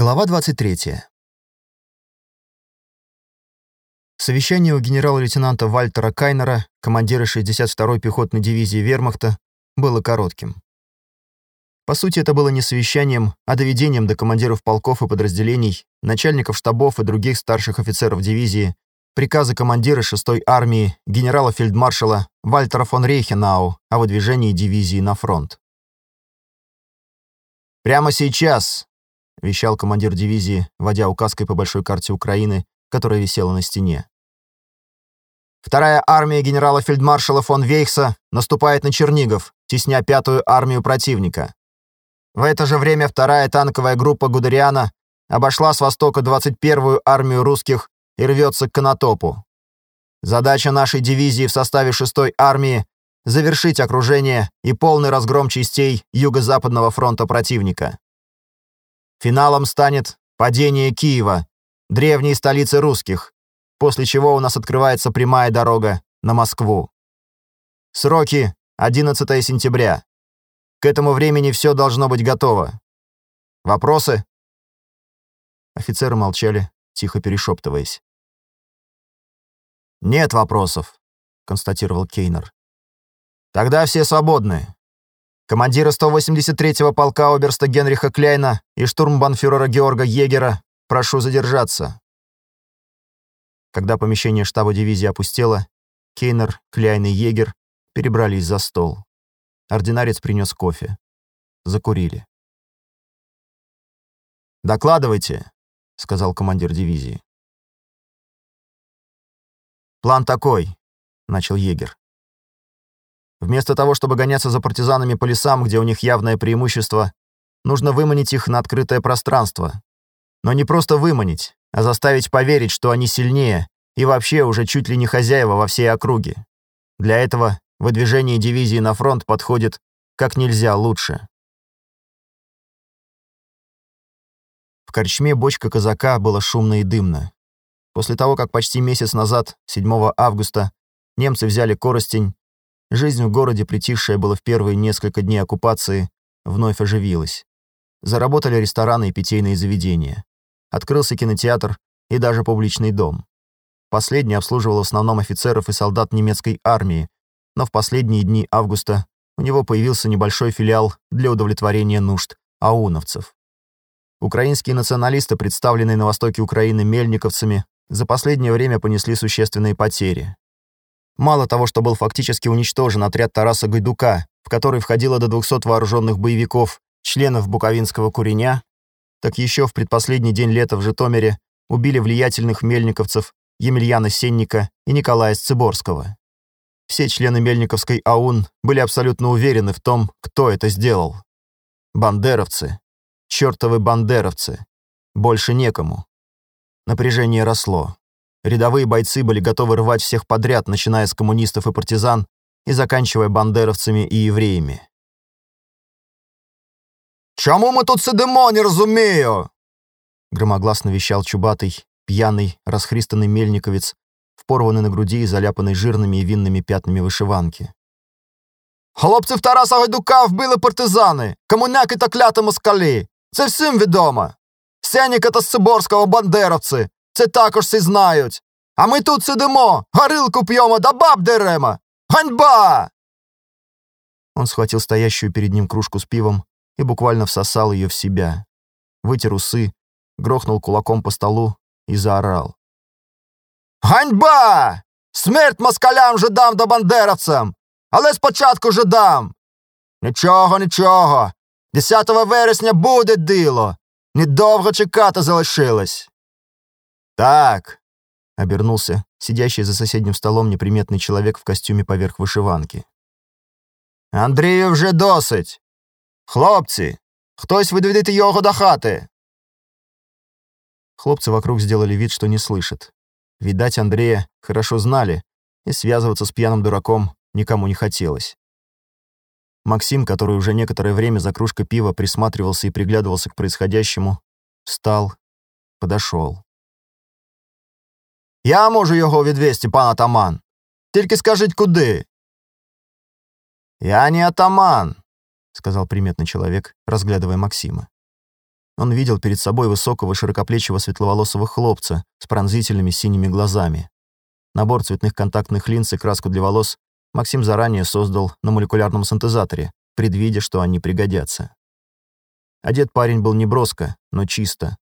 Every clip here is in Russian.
Глава 23. Совещание у генерала-лейтенанта Вальтера Кайнера, командира 62-й пехотной дивизии Вермахта, было коротким. По сути, это было не совещанием, а доведением до командиров полков и подразделений, начальников штабов и других старших офицеров дивизии, приказа командира 6-й армии генерала-фельдмаршала Вальтера фон Рейхенау о выдвижении дивизии на фронт. «Прямо сейчас», — вещал командир дивизии, водя указкой по большой карте Украины, которая висела на стене. Вторая армия генерала-фельдмаршала фон Вейхса наступает на Чернигов, тесня пятую армию противника. В это же время вторая танковая группа Гудериана обошла с востока 21-ю армию русских и рвется к Конотопу. Задача нашей дивизии в составе 6-й армии — завершить окружение и полный разгром частей Юго-Западного фронта противника. Финалом станет падение Киева, древней столицы русских, после чего у нас открывается прямая дорога на Москву. Сроки 11 сентября. К этому времени все должно быть готово. Вопросы? Офицеры молчали, тихо перешептываясь. «Нет вопросов», — констатировал Кейнер. «Тогда все свободны. Командира 183-го полка оберста Генриха Кляйна и штурмбанфюрера Георга Егера прошу задержаться». Когда помещение штаба дивизии опустело, Кейнер, Кляйн и Егер перебрались за стол. Ординарец принес кофе. Закурили. «Докладывайте», — сказал командир дивизии. «План такой», — начал егер. Вместо того, чтобы гоняться за партизанами по лесам, где у них явное преимущество, нужно выманить их на открытое пространство. Но не просто выманить, а заставить поверить, что они сильнее и вообще уже чуть ли не хозяева во всей округе. Для этого выдвижение дивизии на фронт подходит как нельзя лучше. В корчме бочка казака было шумно и дымно. После того, как почти месяц назад, 7 августа, немцы взяли Коростень, Жизнь в городе, притихшая была в первые несколько дней оккупации, вновь оживилась. Заработали рестораны и питейные заведения. Открылся кинотеатр и даже публичный дом. Последний обслуживал в основном офицеров и солдат немецкой армии, но в последние дни августа у него появился небольшой филиал для удовлетворения нужд ауновцев. Украинские националисты, представленные на востоке Украины мельниковцами, за последнее время понесли существенные потери. Мало того, что был фактически уничтожен отряд Тараса Гайдука, в который входило до 200 вооруженных боевиков, членов Буковинского куреня, так еще в предпоследний день лета в Житомире убили влиятельных мельниковцев Емельяна Сенника и Николая Сцеборского. Все члены Мельниковской АУН были абсолютно уверены в том, кто это сделал. Бандеровцы. Чёртовы бандеровцы. Больше некому. Напряжение росло. Рядовые бойцы были готовы рвать всех подряд, начиная с коммунистов и партизан и заканчивая бандеровцами и евреями. «Чому мы тут сидимо, не разумею?» Громогласно вещал чубатый, пьяный, расхристанный мельниковец, впорванный на груди и заляпанный жирными и винными пятнами вышиванки. «Хлопців Тараса Гайдука вбили партизани, комуняки та кляти москалі. Це всім відомо. Сеніка та Сиборського бандеровці, це також всі знають. А ми тут сидимо, горилку п'ємо да баб деремо. Ганьба!» Он схватил стоящую перед ним кружку с пивом и буквально всосал ее в себя. Вытер усы, грохнул кулаком по столу и заорал. «Ганьба! Смерть москалям жидам да бандеровцям! Але спочатку жидам! Нічого, нічого! 10 вересня буде дило! Недовго чекати залишилось!» «Так!» — обернулся сидящий за соседним столом неприметный человек в костюме поверх вышиванки. «Андрію вже досить! Хлопці, хтось відведите його до хати!» Хлопцы вокруг сделали вид, что не слышат. Видать, Андрея хорошо знали, и связываться с пьяным дураком никому не хотелось. Максим, который уже некоторое время за кружкой пива присматривался и приглядывался к происходящему, встал, подошел. Я можу його відвести, пан атаман. Тільки скажіть, куди. Я не атаман, сказал приметный человек, разглядывая Максима. Он видел перед собой высокого широкоплечего светловолосого хлопца с пронзительными синими глазами. Набор цветных контактных линз и краску для волос Максим заранее создал на молекулярном синтезаторе, предвидя, что они пригодятся. Одет парень был не броско, но чисто.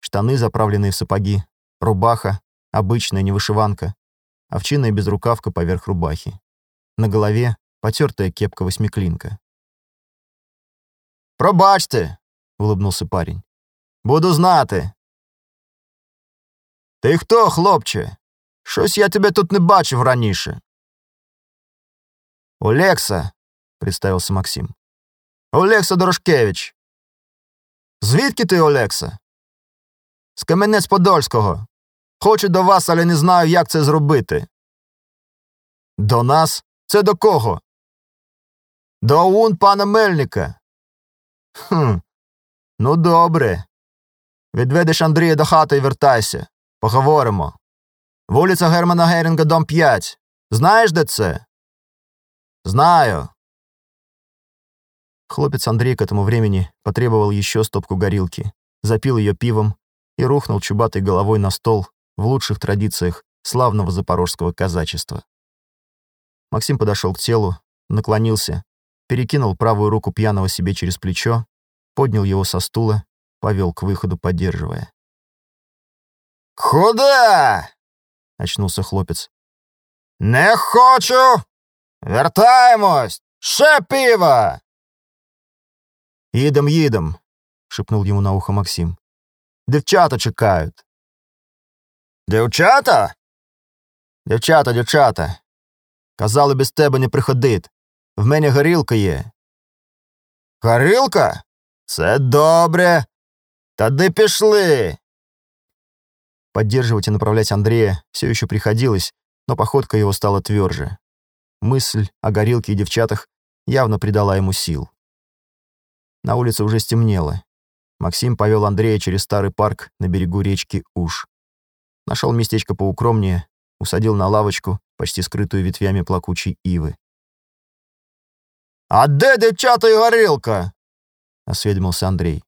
Штаны, заправленные в сапоги, рубаха, обычная невышиванка, овчинная безрукавка поверх рубахи. На голове потертая кепка-восьмиклинка. «Пробачте!» — улыбнулся парень. «Буду знати». «Ти хто, хлопче? Щось я тебе тут не бачив раніше». «Олекса», — представился Максим. «Олекса Дорошкевич». «Звідки ти, Олекса?» «З Кам'янець-Подольського. Хочу до вас, але не знаю, як це зробити». «До нас? Це до кого?» «До ун пана Мельника». «Хм, ну добре. Відведеш Андрія до хати і вертайся. Поговоримо. Вулиця Германа Герінга, дом 5. Знаєш, де це? Знаю. Хлопец Андрей к этому времени потребовал еще стопку горилки, запил ее пивом и рухнул чубатой головой на стол в лучших традициях славного запорожского казачества. Максим подошел к телу, наклонился, перекинул правую руку пьяного себе через плечо, поднял его со стула, повел к выходу, поддерживая. «Куда?» — очнулся хлопец. «Не хочу! Вертаємось! Ще пива!» «Їдем, їдем!» — шепнул ему на ухо Максим. «Девчата чекають!» «Дівчата?» «Дівчата, дівчата! Казали, без тебе не приходить. В мене горілка є». «Горілка? Це добре. Тоді пішли!» Поддерживать и направлять Андрея все еще приходилось, но походка его стала тверже. Мысль о горилке и девчатах явно придала ему сил. На улице уже стемнело. Максим повел Андрея через старый парк на берегу речки Уж. Нашел местечко поукромнее, усадил на лавочку, почти скрытую ветвями плакучей ивы. «А де дівчата і горілка?» — осведомился Андрей.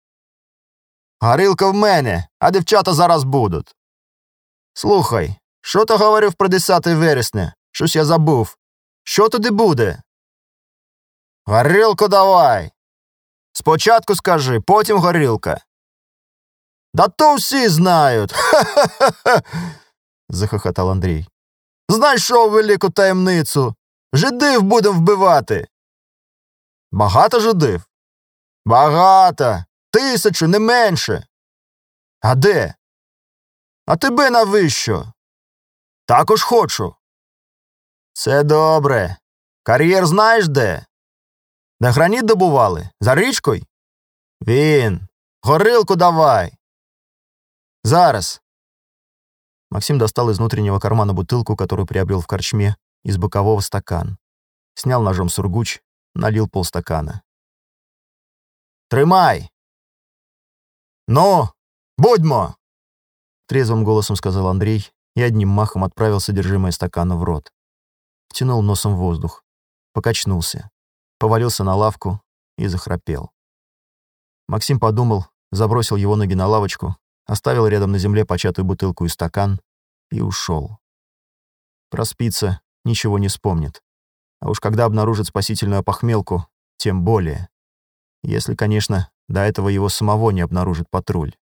«Горілка в мене, а дівчата зараз будуть». Слухай, що ти говорив про 10 вересня? Щось я забув. Що туди буде? Горілку давай. Спочатку скажи, потім горілка. Да то всі знають. Ха-ха-ха. захохотал Андрей. Знайшов велику таємницю. Жидив будемо вбивати. Багато жидив? Багато. Тисячу, не менше. А де? А тебе навіщо? Також хочу. Це добре. Кар'єр знаєш де? Де граніт добували? За річкою? Він. Горилку давай. Зараз. Максим достал из внутреннего кармана бутылку, которую приобрел в корчме, из бокового стакан. Снял ножом сургуч, налил полстакана. «Тримай!» «Ну, будьмо!» Трезвым голосом сказал Андрей и одним махом отправил содержимое стакана в рот. Втянул носом воздух, покачнулся, повалился на лавку и захрапел. Максим подумал, забросил его ноги на лавочку, оставил рядом на земле початую бутылку и стакан и ушел. Проспится, ничего не вспомнит. А уж когда обнаружит спасительную похмелку, тем более. Если, конечно, до этого его самого не обнаружит патруль.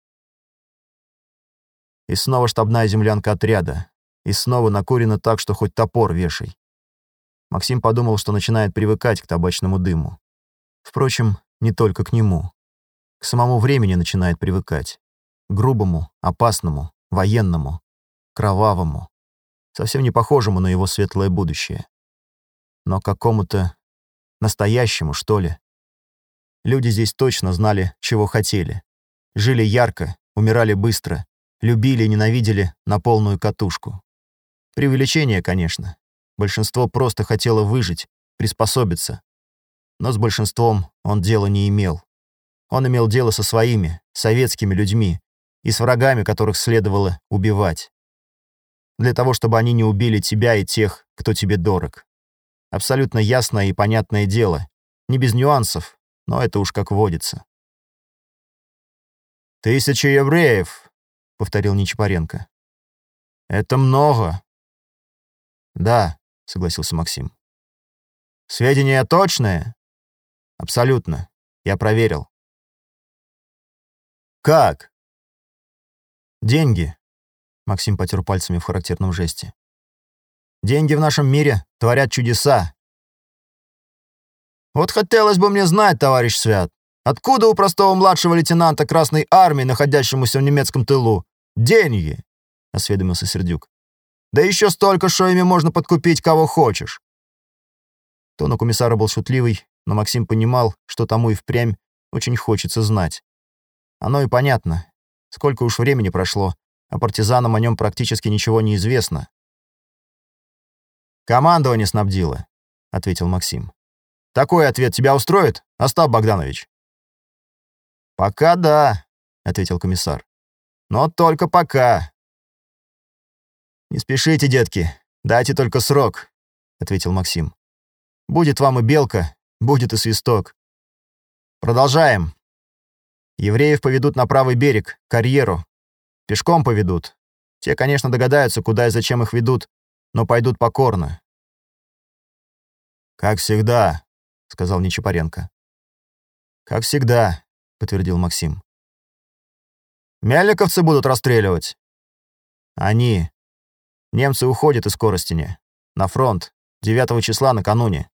И снова штабная землянка отряда. И снова накурено так, что хоть топор вешай. Максим подумал, что начинает привыкать к табачному дыму. Впрочем, не только к нему. К самому времени начинает привыкать. Грубому, опасному, военному, кровавому. Совсем не похожему на его светлое будущее. Но какому-то настоящему, что ли. Люди здесь точно знали, чего хотели. Жили ярко, умирали быстро, любили и ненавидели на полную катушку. Преувеличение, конечно. Большинство просто хотело выжить, приспособиться. Но с большинством он дела не имел. Он имел дело со своими, советскими людьми, и с врагами, которых следовало убивать. Для того, чтобы они не убили тебя и тех, кто тебе дорог. Абсолютно ясное и понятное дело. Не без нюансов, но это уж как водится. «Тысяча евреев», — повторил Нечапаренко. «Это много». «Да», — согласился Максим. «Сведения точные?» «Абсолютно. Я проверил». «Как?» «Деньги», — Максим потер пальцами в характерном жесте. «Деньги в нашем мире творят чудеса». «Вот хотелось бы мне знать, товарищ Свят, откуда у простого младшего лейтенанта Красной Армии, находящемуся в немецком тылу, деньги?» — осведомился Сердюк. «Да еще столько, что ими можно подкупить кого хочешь». Тон у комиссара был шутливый, но Максим понимал, что тому и впрямь очень хочется знать. Оно и понятно. Сколько уж времени прошло, а партизанам о нем практически ничего не известно. «Командование снабдило», — ответил Максим. «Такой ответ тебя устроит, Остап Богданович?» «Пока да», — ответил комиссар. «Но только пока». «Не спешите, детки, дайте только срок», — ответил Максим. «Будет вам и белка, будет и свисток. Продолжаем. Евреев поведут на правый берег, карьеру. Пешком поведут. Те, конечно, догадаются, куда и зачем их ведут, но пойдут покорно. «Как всегда», — сказал Нечапаренко. «Как всегда», — подтвердил Максим. «Мельниковцы будут расстреливать?» «Они. Немцы уходят из Коростеня. На фронт. 9 числа накануне.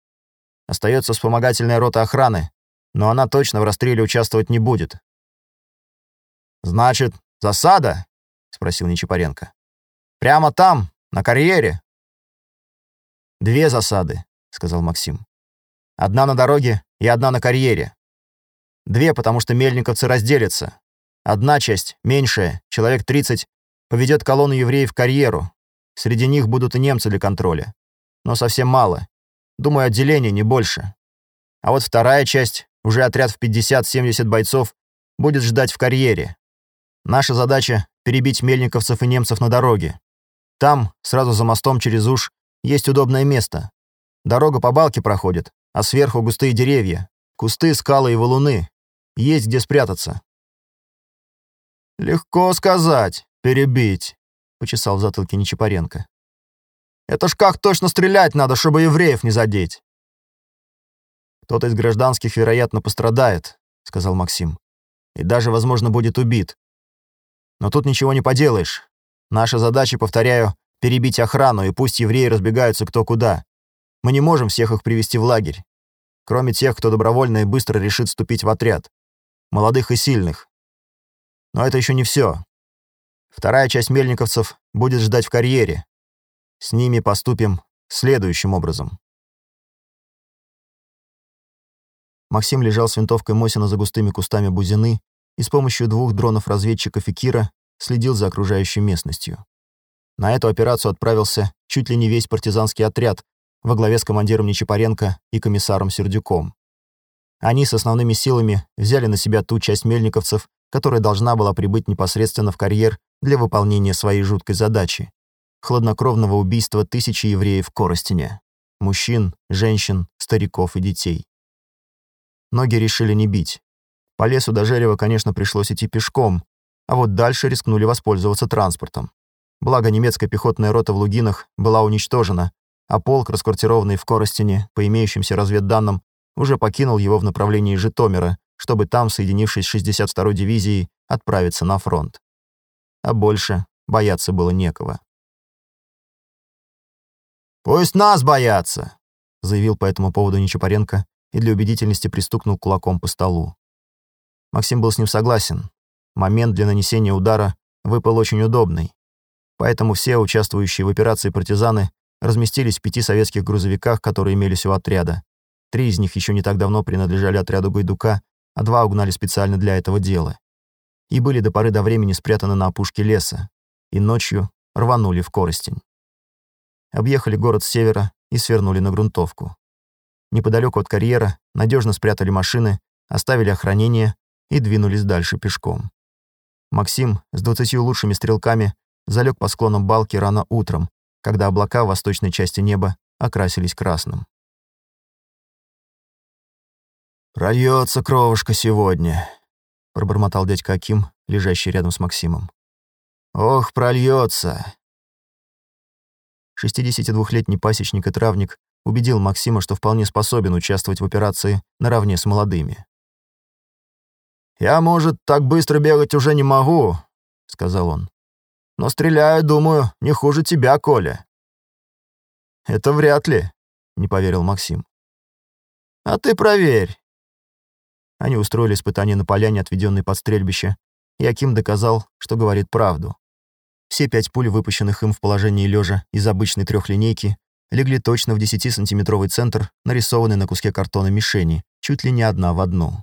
Остается вспомогательная рота охраны, но она точно в расстреле участвовать не будет. «Значит, засада?» — спросил Нечапаренко. «Прямо там, на карьере?» «Две засады», — сказал Максим. «Одна на дороге и одна на карьере. Две, потому что мельниковцы разделятся. Одна часть, меньшая, человек 30, поведет колонну евреев в карьеру. Среди них будут и немцы для контроля. Но совсем мало. Думаю, отделение, не больше. А вот вторая часть, уже отряд в 50-70 бойцов, будет ждать в карьере. Наша задача — перебить мельниковцев и немцев на дороге. Там, сразу за мостом через Уж, есть удобное место. Дорога по балке проходит, а сверху густые деревья, кусты, скалы и валуны. Есть где спрятаться. «Легко сказать, перебить», — почесал в затылке Нечапаренко. «Это ж как точно стрелять надо, чтобы евреев не задеть?» «Кто-то из гражданских, вероятно, пострадает», — сказал Максим. «И даже, возможно, будет убит. Но тут ничего не поделаешь. Наша задача, повторяю, перебить охрану, и пусть евреи разбегаются кто куда. Мы не можем всех их привести в лагерь. Кроме тех, кто добровольно и быстро решит вступить в отряд. Молодых и сильных. Но это еще не все. Вторая часть мельниковцев будет ждать в карьере. С ними поступим следующим образом. Максим лежал с винтовкой Мосина за густыми кустами бузины и с помощью двух дронов-разведчиков и Кира следил за окружающей местностью. На эту операцию отправился чуть ли не весь партизанский отряд во главе с командиром Нечапаренко и комиссаром Сердюком. Они с основными силами взяли на себя ту часть мельниковцев, которая должна была прибыть непосредственно в карьер для выполнения своей жуткой задачи — хладнокровного убийства тысячи евреев в Коростене. Мужчин, женщин, стариков и детей. Ноги решили не бить. По лесу до Жерева, конечно, пришлось идти пешком, а вот дальше рискнули воспользоваться транспортом. Благо, немецкая пехотная рота в Лугинах была уничтожена, а полк, расквартированный в Коростине, по имеющимся разведданным, уже покинул его в направлении Житомира, чтобы там, соединившись с 62-й дивизией, отправиться на фронт. А больше бояться было некого. «Пусть нас боятся!» — заявил по этому поводу Нечапаренко и для убедительности пристукнул кулаком по столу. Максим был с ним согласен. Момент для нанесения удара выпал очень удобный. Поэтому все участвующие в операции партизаны разместились в пяти советских грузовиках, которые имелись у отряда. Три из них еще не так давно принадлежали отряду Гайдука, а два угнали специально для этого дела. И были до поры до времени спрятаны на опушке леса. И ночью рванули в Коростень. Объехали город с севера и свернули на грунтовку. Неподалеку от карьера надежно спрятали машины, оставили охранение и двинулись дальше пешком. Максим с двадцатью лучшими стрелками залег по склонам балки рано утром, когда облака в восточной части неба окрасились красным. «Прольется кровушка сегодня», — пробормотал дядька Аким, лежащий рядом с Максимом. «Ох, прольется!» 62-летний пасечник и травник убедил Максима, что вполне способен участвовать в операции наравне с молодыми. «Я, может, так быстро бегать уже не могу», — сказал он. «Но стреляю, думаю, не хуже тебя, Коля». «Это вряд ли», — не поверил Максим. «А ты проверь». Они устроили испытание на поляне, отведенной под стрельбище, и Аким доказал, что говорит правду. Все пять пуль, выпущенных им в положении лежа из обычной трехлинейки, легли точно в 10-сантиметровый центр, нарисованный на куске картона мишени, чуть ли не одна в одну.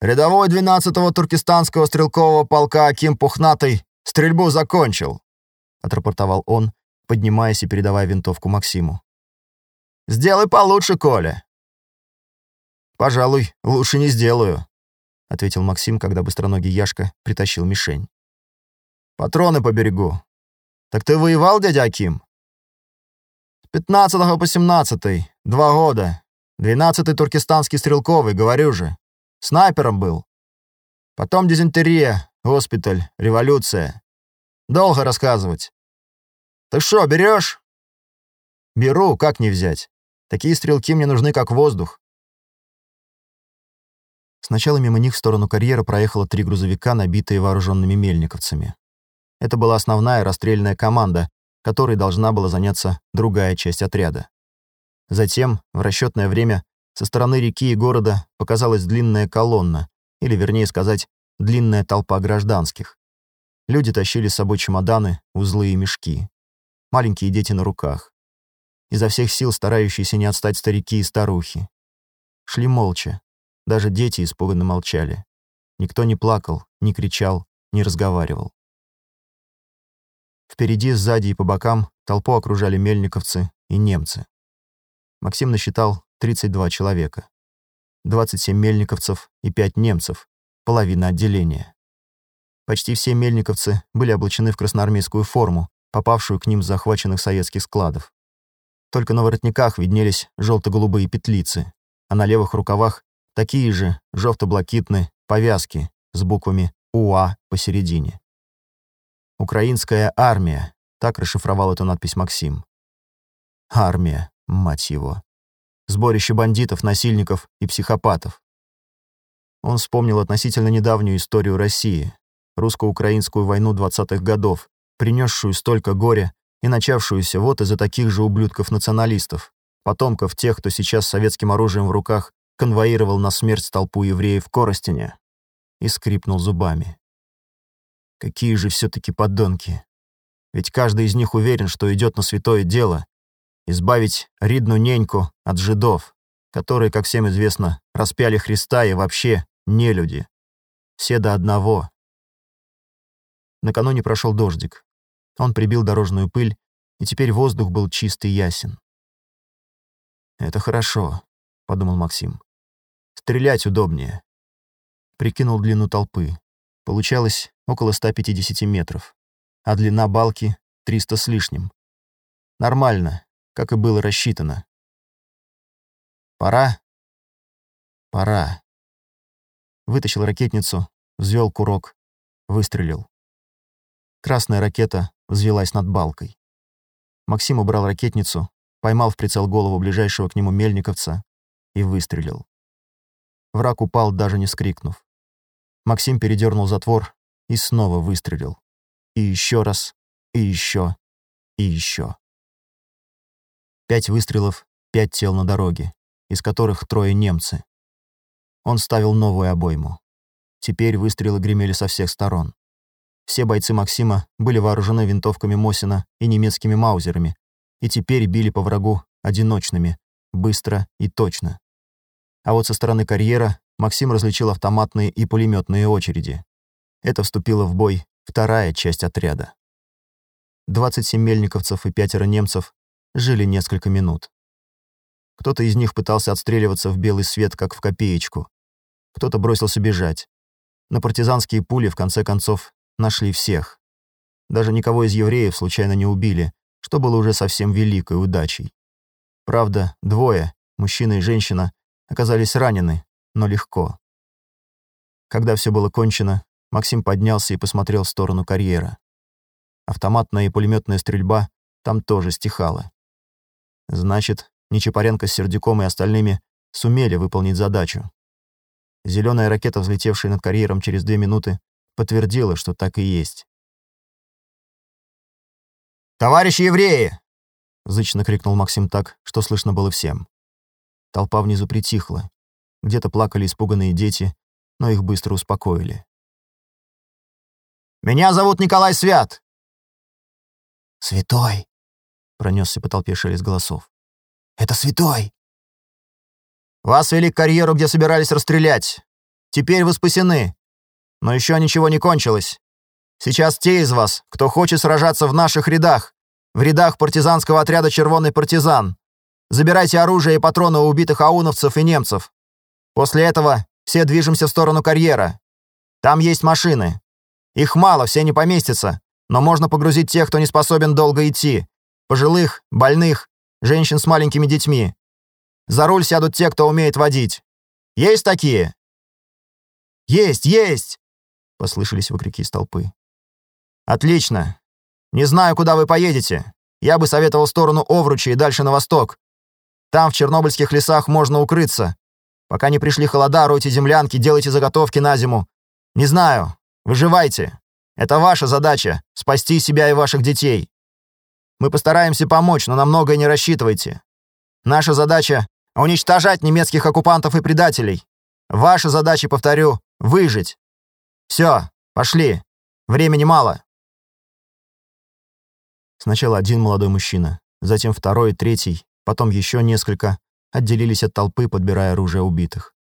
«Рядовой 12-го туркестанского стрелкового полка Аким Пухнатый стрельбу закончил», — отрапортовал он, поднимаясь и передавая винтовку Максиму. «Сделай получше, Коля». «Пожалуй, лучше не сделаю», — ответил Максим, когда быстроногий Яшка притащил мишень. «Патроны по берегу. Так ты воевал, дядя Аким?» «С 15 по 17 два года. 12-й туркестанский стрелковый, говорю же. Снайпером был. Потом дизентерия, госпиталь, революция. Долго рассказывать. Ты что, берешь? Беру, как не взять. Такие стрелки мне нужны, как воздух. Сначала мимо них в сторону карьера проехало три грузовика, набитые вооруженными мельниковцами. Это была основная расстрельная команда, которой должна была заняться другая часть отряда. Затем, в расчетное время, со стороны реки и города показалась длинная колонна, или, вернее сказать, длинная толпа гражданских. Люди тащили с собой чемоданы, узлы и мешки. Маленькие дети на руках. Изо всех сил старающиеся не отстать старики и старухи. Шли молча. Даже дети испуганно молчали. Никто не плакал, не кричал, не разговаривал. Впереди, сзади и по бокам толпу окружали мельниковцы и немцы. Максим насчитал 32 человека. 27 мельниковцев и 5 немцев, половина отделения. Почти все мельниковцы были облачены в красноармейскую форму, попавшую к ним с захваченных советских складов. Только на воротниках виднелись желто-голубые петлицы, а на левых рукавах такие же желто-блакитные повязки с буквами УА посередине. «Украинская армия», так расшифровал эту надпись Максим. Армия, мать его сборище бандитов, насильников и психопатов. Он вспомнил относительно недавнюю историю России, русско-украинскую войну 20-х годов, принесшую столько горя и начавшуюся вот из-за таких же ублюдков-националистов, потомков тех, кто сейчас с советским оружием в руках конвоировал на смерть толпу евреев в Коростене, и скрипнул зубами. Какие же все-таки подонки. Ведь каждый из них уверен, что идет на святое дело, избавить Ридну Неньку от жидов, которые, как всем известно, распяли Христа и вообще не люди. Все до одного. Накануне прошел дождик. Он прибил дорожную пыль, и теперь воздух был чистый и ясен. «Это хорошо», — подумал Максим. «Стрелять удобнее». Прикинул длину толпы. Получалось около 150 метров, а длина балки — 300 с лишним. Нормально, как и было рассчитано. «Пора?» «Пора». Вытащил ракетницу, взвел курок, выстрелил. Красная ракета взвелась над балкой. Максим убрал ракетницу, поймал в прицел голову ближайшего к нему мельниковца и выстрелил. Враг упал, даже не скрикнув. Максим передернул затвор и снова выстрелил. И еще раз, и еще, и еще. Пять выстрелов, пять тел на дороге, из которых трое немцы. Он ставил новую обойму. Теперь выстрелы гремели со всех сторон. Все бойцы Максима были вооружены винтовками Мосина и немецкими маузерами, и теперь били по врагу одиночными, быстро и точно. А вот со стороны карьера Максим различил автоматные и пулеметные очереди. Это вступила в бой вторая часть отряда. 27 мельниковцев и пятеро немцев жили несколько минут. Кто-то из них пытался отстреливаться в белый свет, как в копеечку. Кто-то бросился бежать. На партизанские пули, в конце концов, нашли всех. Даже никого из евреев случайно не убили, что было уже совсем великой удачей. Правда, двое, мужчина и женщина, оказались ранены, но легко. Когда все было кончено, Максим поднялся и посмотрел в сторону карьера. Автоматная и пулеметная стрельба там тоже стихала. Значит, Нечапаренко с Сердюком и остальными сумели выполнить задачу. Зеленая ракета, взлетевшая над карьером через две минуты, подтвердила, что так и есть. «Товарищи евреи!» — зычно крикнул Максим так, что слышно было всем. Толпа внизу притихла. Где-то плакали испуганные дети, но их быстро успокоили. «Меня зовут Николай Свят!» «Святой!» — пронесся по толпе шелест голосов. «Это святой!» «Вас вели к карьеру, где собирались расстрелять. Теперь вы спасены. Но еще ничего не кончилось. Сейчас те из вас, кто хочет сражаться в наших рядах, в рядах партизанского отряда «Червоный партизан». Забирайте оружие и патроны у убитых ауновцев и немцев. После этого все движемся в сторону карьера. Там есть машины. Их мало, все не поместятся, но можно погрузить тех, кто не способен долго идти. Пожилых, больных, женщин с маленькими детьми. За руль сядут те, кто умеет водить. Есть такие?» «Есть, есть!» — послышались выкрики из толпы. «Отлично. Не знаю, куда вы поедете. Я бы советовал сторону Овручи и дальше на восток. Там, в чернобыльских лесах, можно укрыться. Пока не пришли холода, ройте землянки, делайте заготовки на зиму. Не знаю. Выживайте. Это ваша задача — спасти себя и ваших детей. Мы постараемся помочь, но на многое не рассчитывайте. Наша задача — уничтожать немецких оккупантов и предателей. Ваша задача, повторю, — выжить. Все, пошли. Времени мало. Сначала один молодой мужчина, затем второй, третий, потом еще несколько, отделились от толпы, подбирая оружие убитых.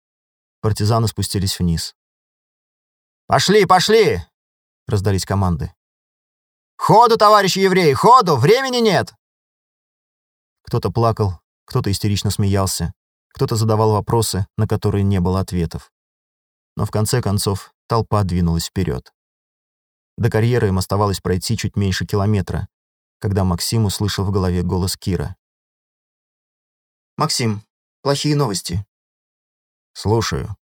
Партизаны спустились вниз. «Пошли, пошли!» — раздались команды. «Ходу, товарищи евреи, ходу! Времени нет!» Кто-то плакал, кто-то истерично смеялся, кто-то задавал вопросы, на которые не было ответов. Но в конце концов толпа двинулась вперед. До карьеры им оставалось пройти чуть меньше километра, когда Максим услышал в голове голос Кира. «Максим, плохие новости». «Слушаю».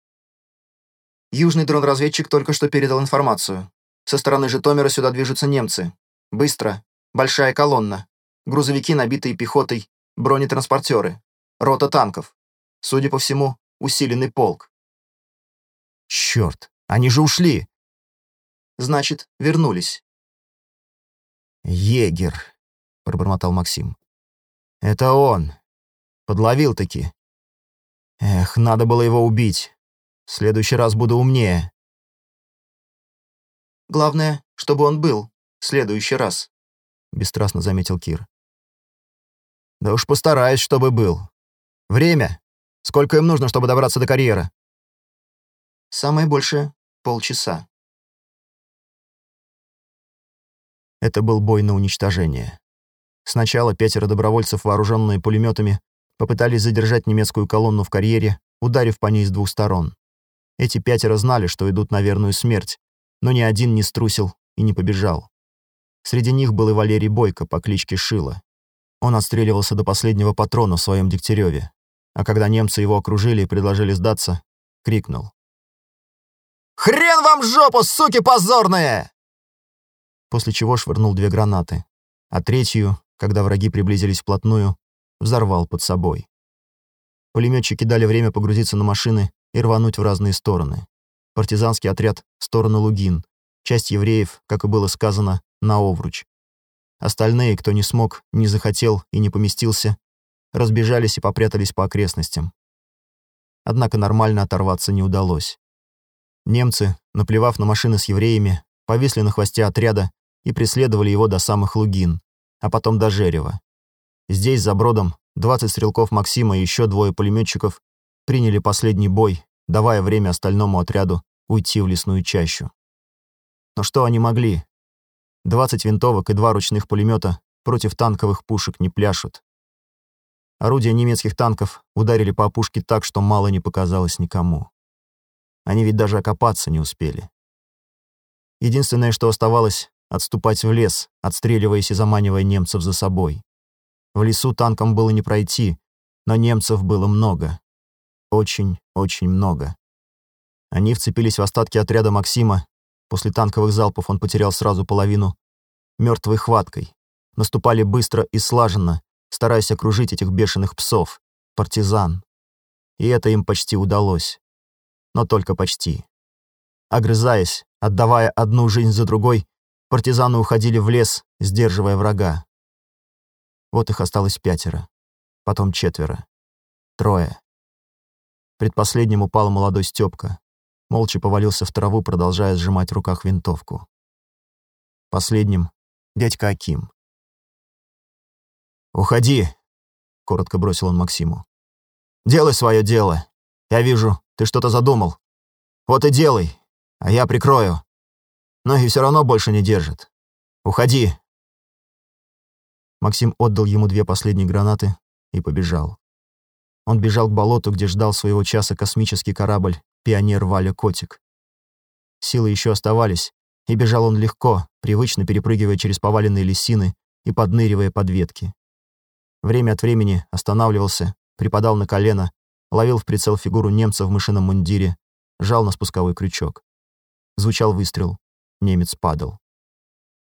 Южный дрон-разведчик только что передал информацию. Со стороны Житомира сюда движутся немцы. Быстро. Большая колонна. Грузовики, набитые пехотой. Бронетранспортеры. Рота танков. Судя по всему, усиленный полк. Черт, они же ушли. Значит, вернулись. Егер, пробормотал Максим. Это он. Подловил-таки. Эх, надо было его убить. В следующий раз буду умнее. Главное, чтобы он был. Следующий раз. Бесстрастно заметил Кир. Да уж постараюсь, чтобы был. Время. Сколько им нужно, чтобы добраться до карьера? Самое большее — полчаса. Это был бой на уничтожение. Сначала пятеро добровольцев, вооруженные пулеметами, попытались задержать немецкую колонну в карьере, ударив по ней с двух сторон. Эти пятеро знали, что идут на верную смерть, но ни один не струсил и не побежал. Среди них был и Валерий Бойко по кличке Шила. Он отстреливался до последнего патрона в своем Дегтяреве, а когда немцы его окружили и предложили сдаться, крикнул. «Хрен вам жопу, суки позорные!» После чего швырнул две гранаты, а третью, когда враги приблизились вплотную, взорвал под собой. Пулеметчики дали время погрузиться на машины и рвануть в разные стороны. Партизанский отряд — в сторону Лугин, часть евреев, как и было сказано, на Овруч. Остальные, кто не смог, не захотел и не поместился, разбежались и попрятались по окрестностям. Однако нормально оторваться не удалось. Немцы, наплевав на машины с евреями, повисли на хвосте отряда и преследовали его до самых Лугин, а потом до Жерева. Здесь, за бродом, 20 стрелков Максима и еще двое пулеметчиков приняли последний бой, давая время остальному отряду уйти в лесную чащу. Но что они могли? 20 винтовок и два ручных пулемета против танковых пушек не пляшут. Орудия немецких танков ударили по опушке так, что мало не показалось никому. Они ведь даже окопаться не успели. Единственное, что оставалось — отступать в лес, отстреливаясь и заманивая немцев за собой. В лесу танкам было не пройти, но немцев было много. Очень, очень много. Они вцепились в остатки отряда Максима. После танковых залпов он потерял сразу половину. Мертвой хваткой. Наступали быстро и слаженно, стараясь окружить этих бешеных псов. Партизан. И это им почти удалось. Но только почти. Огрызаясь, отдавая одну жизнь за другой, партизаны уходили в лес, сдерживая врага. Вот их осталось пятеро. Потом четверо. Трое. Предпоследним упал молодой Стёпка. Молча повалился в траву, продолжая сжимать в руках винтовку. Последним — дядька Аким. «Уходи», — коротко бросил он Максиму. «Делай свое дело. Я вижу, ты что-то задумал. Вот и делай, а я прикрою. Ноги все равно больше не держат. Уходи». Максим отдал ему две последние гранаты и побежал. Он бежал к болоту, где ждал своего часа космический корабль «Пионер Валя Котик». Силы еще оставались, и бежал он легко, привычно перепрыгивая через поваленные лесины и подныривая под ветки. Время от времени останавливался, припадал на колено, ловил в прицел фигуру немца в мышином мундире, жал на спусковой крючок. Звучал выстрел. Немец падал.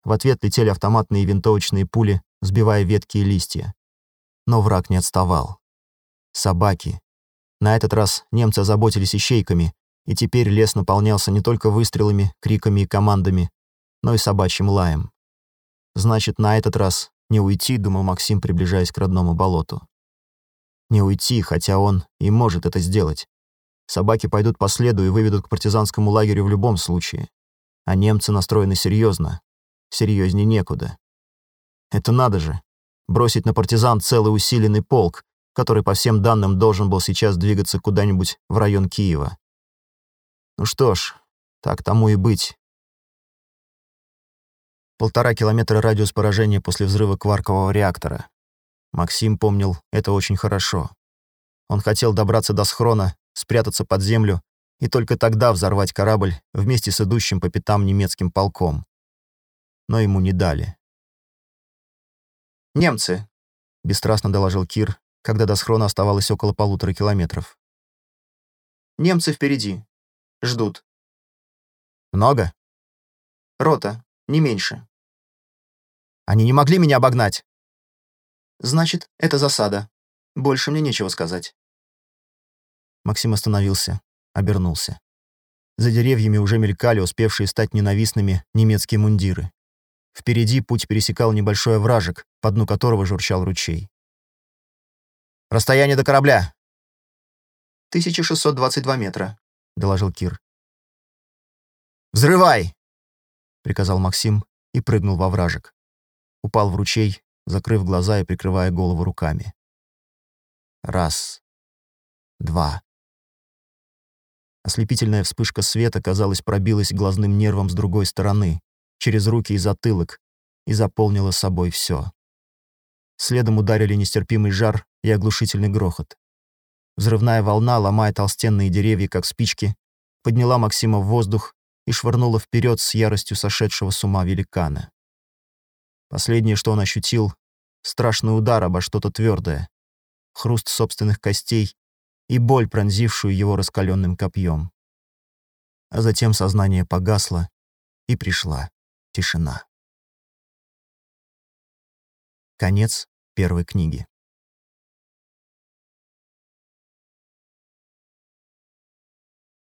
В ответ летели автоматные винтовочные пули, сбивая ветки и листья. Но враг не отставал. Собаки. На этот раз немцы озаботились ищейками, и теперь лес наполнялся не только выстрелами, криками и командами, но и собачьим лаем. Значит, на этот раз не уйти, думал Максим, приближаясь к родному болоту. Не уйти, хотя он и может это сделать. Собаки пойдут по следу и выведут к партизанскому лагерю в любом случае. А немцы настроены серьезно. Серьезнее некуда. Это надо же. Бросить на партизан целый усиленный полк, который по всем данным должен был сейчас двигаться куда-нибудь в район Киева. Ну что ж, так тому и быть. Полтора километра радиус поражения после взрыва кваркового реактора. Максим помнил это очень хорошо. Он хотел добраться до схрона, спрятаться под землю и только тогда взорвать корабль вместе с идущим по пятам немецким полком. Но ему не дали. «Немцы», — бесстрастно доложил Кир, когда до схрона оставалось около полутора километров. «Немцы впереди. Ждут». «Много?» «Рота, не меньше». «Они не могли меня обогнать?» «Значит, это засада. Больше мне нечего сказать». Максим остановился, обернулся. За деревьями уже мелькали успевшие стать ненавистными немецкие мундиры. Впереди путь пересекал небольшой овражек, по дну которого журчал ручей. Расстояние до корабля?» «1622 метра», — доложил Кир. «Взрывай!» — приказал Максим и прыгнул во вражек. Упал в ручей, закрыв глаза и прикрывая голову руками. Раз. Два. Ослепительная вспышка света, казалось, пробилась глазным нервом с другой стороны, через руки и затылок, и заполнила собой все. Следом ударили нестерпимый жар и оглушительный грохот. Взрывная волна, ломая толстенные деревья, как спички, подняла Максима в воздух и швырнула вперед с яростью сошедшего с ума великана. Последнее, что он ощутил — страшный удар обо что-то твердое, хруст собственных костей и боль, пронзившую его раскаленным копьем. А затем сознание погасло, и пришла тишина. Конец первой книги.